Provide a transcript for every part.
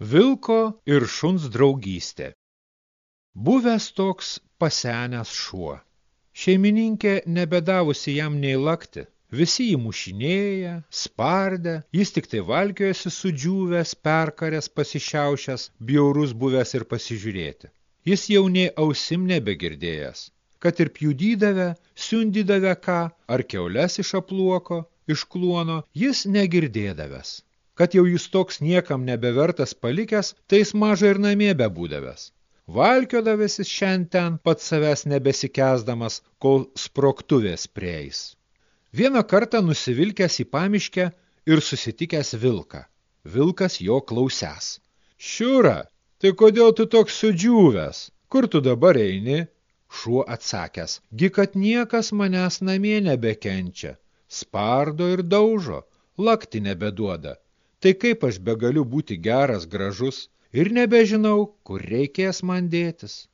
Vilko ir šuns draugystė. Buvęs toks pasenęs šuo. Šeimininkė nebedavusi jam nei lakti. Visi jį mušinėja, spardę, jis tik tai valkiojasi sudžiūvęs, perkaręs, pasišiaušęs, bjaurus buvęs ir pasižiūrėti. Jis jau nei ausim nebegirdėjęs, kad ir pjudydavę, siundydavę ką, ar keules iš apluoko, iš kluono, jis negirdėdavęs kad jau jis toks niekam nebevertas palikęs, tai jis maža ir namie bebūdavęs. Valkiodavęsis šiandien pats savęs nebesikesdamas, kol sproktuvės prieis. Vieną kartą nusivilkęs į pamiškę ir susitikęs vilką. Vilkas jo klausęs. Šiūra, tai kodėl tu toks sudžiūvęs? Kur tu dabar eini? Šuo atsakęs, gi kad niekas manęs namie nebekenčia. Spardo ir daužo, lakti nebeduoda tai kaip aš begaliu būti geras, gražus ir nebežinau, kur reikės man dėtis.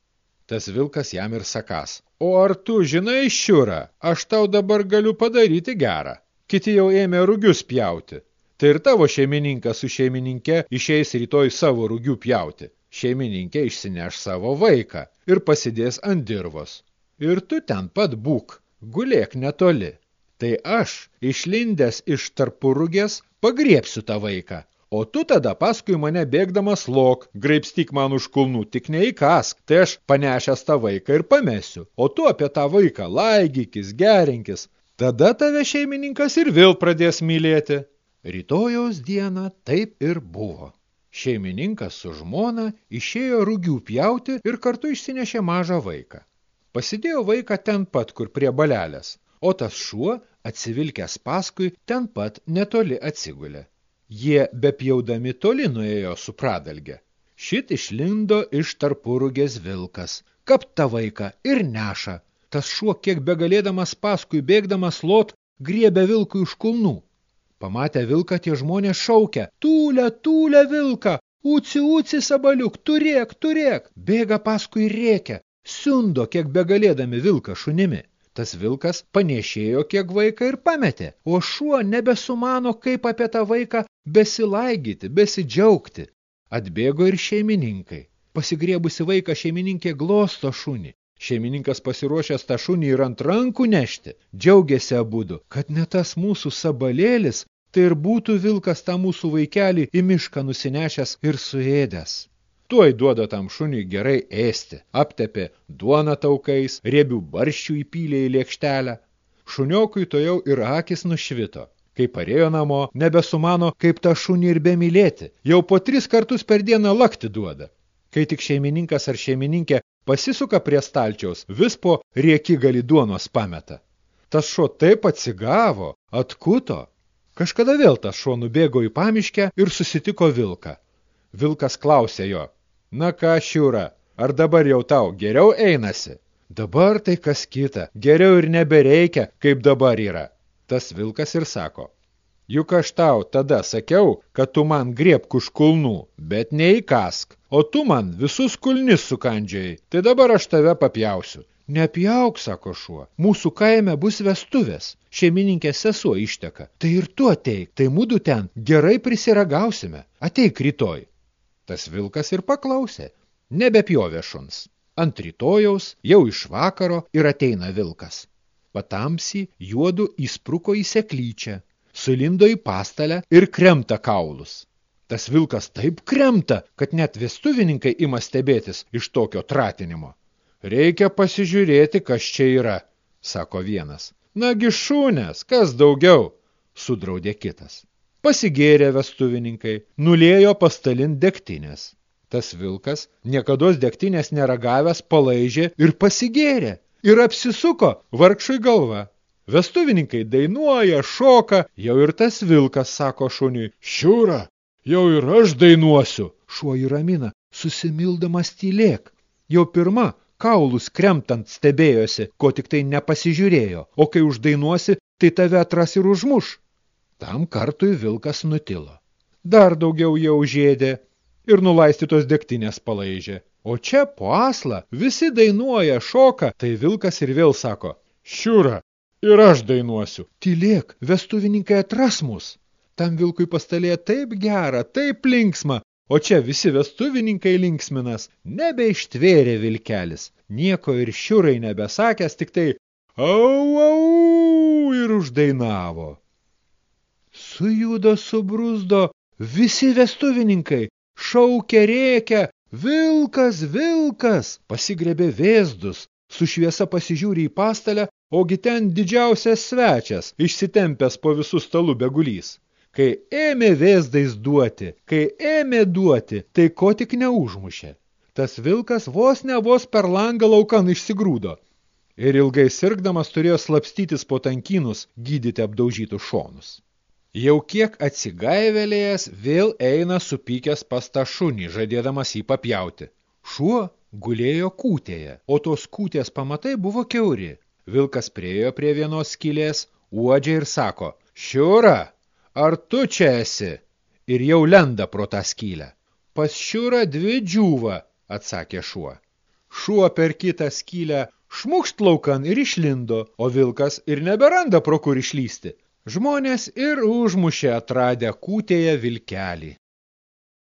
Tas vilkas jam ir sakas, o ar tu žinai, šiura, aš tau dabar galiu padaryti gerą. Kiti jau ėmė rugius pjauti. Tai ir tavo šeimininkas su šeimininkė išeis rytoj savo rugių pjauti. Šeimininkė išsineš savo vaiką ir pasidės ant dirvos. Ir tu ten pat būk, gulėk netoli. Tai aš, išlindęs iš tarpurugės, pagriepsiu tą vaiką. O tu tada paskui mane bėgdamas lok, graipstyk man už kulnų, tik neįkask, tai aš panešęs tą vaiką ir pamesiu. O tu apie tą vaiką laigykis, gerinkis. Tada tave šeimininkas ir vėl pradės mylėti. Rytojaus dieną taip ir buvo. Šeimininkas su žmona išėjo rugių pjauti ir kartu išsinešė mažą vaiką. Pasidėjo vaiką ten pat, kur prie balelės, o tas šuo atsivilkęs paskui, ten pat netoli atsigulė. Jie bepjaudami toli nuėjo su pradalge. Šit išlindo iš tarpurugės vilkas, kapta vaiką ir neša. Tas šuo, kiek begalėdamas paskui bėgdamas lot, griebė vilkui už kulnų. Pamatę vilką, tie žmonės šaukia, tūlę, tūlę vilką, uci, uci, sabaliuk, turėk, turėk, bėga paskui rėkia, siundo, kiek begalėdami vilką šunimi. Tas vilkas panešėjo kiek vaiką ir pametė, o šuo nebesumano, kaip apie tą vaiką besilaigyti, besidžiaugti. Atbėgo ir šeimininkai. Pasigriebusi vaiką šeimininkė glosto šunį. Šeimininkas pasiruošęs tą šunį ir ant rankų nešti, džiaugiasi abudu, kad ne tas mūsų sabalėlis, tai ir būtų vilkas tą mūsų vaikelį į mišką nusinešęs ir suėdęs. Tuoj duoda tam šuniui gerai ėsti, aptepė duoną taukais, riebių barščių įpylė į lėkštelę. Šuniokui to jau ir akis nušvito. Kai parėjo namo, nebesumano, kaip tą šunį ir bemylėti. Jau po tris kartus per dieną lakti duoda. Kai tik šeimininkas ar šeimininkė pasisuka prie stalčiaus, vis po rieki gali duonos pameta. Tas šuo taip atsigavo, atkuto. Kažkada vėl tas šuo nubėgo į pamiškę ir susitiko vilką. Vilkas klausė jo, Na ką, šiūra, ar dabar jau tau geriau einasi? Dabar tai kas kita, geriau ir nebereikia, kaip dabar yra. Tas vilkas ir sako, juk aš tau tada sakiau, kad tu man griebk už kulnų, bet neįkask, o tu man visus kulnis sukandžiai, tai dabar aš tave papjausiu. Nepjauk, sako šuo, mūsų kaime bus vestuvės, šeimininkė sesuo išteka, tai ir tu ateik, tai mūdu ten gerai prisiragausime, ateik rytoj. Tas vilkas ir paklausė, nebepjovė šuns. Ant rytojaus, jau iš vakaro ir ateina vilkas. Patamsi juodu įspruko į seklyčią, sulindo į pastalę ir kremta kaulus. Tas vilkas taip kremta, kad net vestuvininkai ima stebėtis iš tokio tratinimo. Reikia pasižiūrėti, kas čia yra, sako vienas. Nagi šūnės, kas daugiau, sudraudė kitas. Pasigėrė vestuvininkai, nulėjo pastalin degtinės. Tas vilkas, niekados degtinės neragavęs, palaižė ir pasigėrė. Ir apsisuko vargšui galva. Vestuvininkai dainuoja, šoka, jau ir tas vilkas sako šuniui, šiūra, jau ir aš dainuosiu. Šuo įramina, susimildamas tylėk. Jau pirma, kaulus kremtant stebėjosi, ko tik tai nepasižiūrėjo, o kai uždainuosi, tai tave atras ir užmuš. Tam kartui vilkas nutilo. Dar daugiau jau žėdė ir nulaistytos degtinės palaižė. O čia po aslą visi dainuoja, šoka, tai vilkas ir vėl sako, šiūra, ir aš dainuosiu. Tylėk, vestuvininkai atras mus. Tam vilkui pastalėje taip gera, taip linksma, O čia visi vestuvininkai linksminas, nebeištvėrė vilkelis, nieko ir šiurai nebesakęs, tik tai au, au ir uždainavo. Sujudo, subruzdo visi vestuvininkai, šaukė rėkia, vilkas, vilkas, pasigrebė vėzdus, su šviesa pasižiūri į pastalę, ogi ten didžiausias svečias, išsitempęs po visų stalų begulys. Kai ėmė vėzdais duoti, kai ėmė duoti, tai ko tik neužmušė. Tas vilkas vos ne vos per langą laukan išsigrūdo. Ir ilgai sirgdamas turėjo slapstytis po tankynus, gydyti apdaužytus šonus. Jau kiek atsigaivelėjęs vėl eina supykęs pas tą šunį, žadėdamas jį papjauti. Šuo gulėjo kūtėje, o tos kūtės pamatai buvo keuri. Vilkas priejo prie vienos skylės, uodžia ir sako, šiura, ar tu čia esi? Ir jau lenda pro tą skylę. Pas šiurą dvi džiūva, atsakė šuo. Šuo per kitą skylę šmukšt laukan ir išlindo, o vilkas ir neberanda pro kur išlysti. Žmonės ir užmušė atradę kūtėje vilkelį.